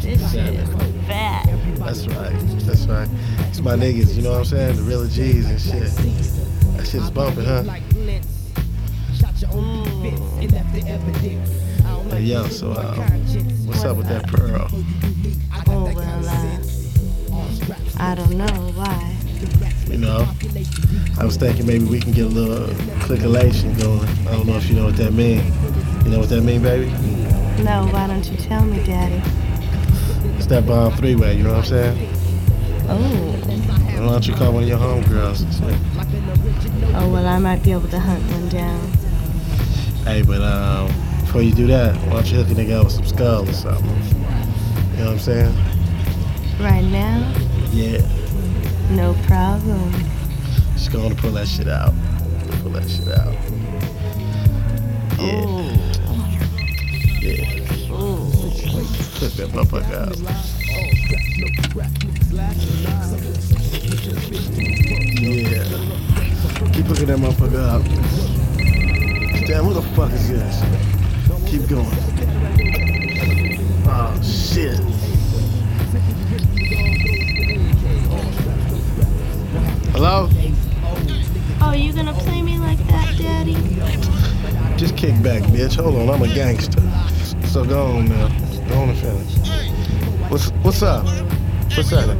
This shit is fat. That's right. That's right. It's my niggas, you know what I'm saying? The real G's and shit. That shit is bumping, huh? Hey, yo, so uh, what's up with that pearl? Oh, well, uh, I don't know why. You know, I was thinking maybe we can get a little clickalation going. I don't know if you know what that means. You know what that mean, baby? No, why don't you tell me, Daddy? It's that bomb three-way, you know what I'm saying? Oh, Why don't you call one of your homegirls oh, well, I might be able to hunt one down. Hey, but um, before you do that, why don't you hook a nigga up with some skull or something? You know what I'm saying? Right now, Yeah. no problem. Just to pull that shit out. Pull that shit out. Yeah. Yeah. Hook that motherfucker out. Yeah. Keep hooking that motherfucker up. Damn, what the fuck is this? Keep going. Oh, shit. Hello? Oh, you gonna play me like that, Daddy? Just kick back, bitch. Hold on, I'm a gangster. So go on now. Go on. What's what's up? What's up?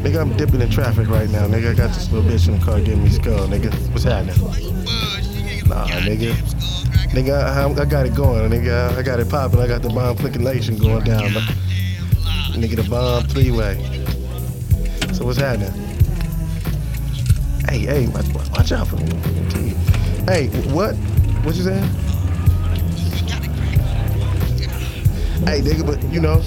Nigga, I'm dipping in traffic right now, nigga. I got this little bitch in the car giving me skull, nigga. What's happening? Nah, nigga. Nigga, I, I got it going, nigga. I got it popping. I got the bomb flicking nation going down. Nigga, the bomb three way. So what's happening? Hey, hey, watch, watch out for me. Hey, what? What you saying? Hey, nigga, but you know,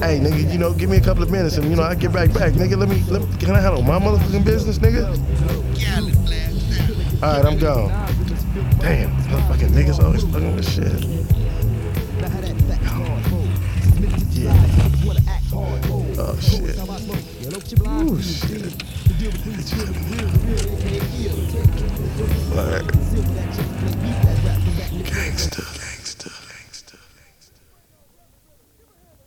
hey, nigga, you know, give me a couple of minutes and you know I get right back, nigga. Let me, let me can I handle my motherfucking business, nigga? All right, I'm gone. Damn, motherfucking niggas always fucking with shit. Yeah. Oh shit. Ooh shit. All right.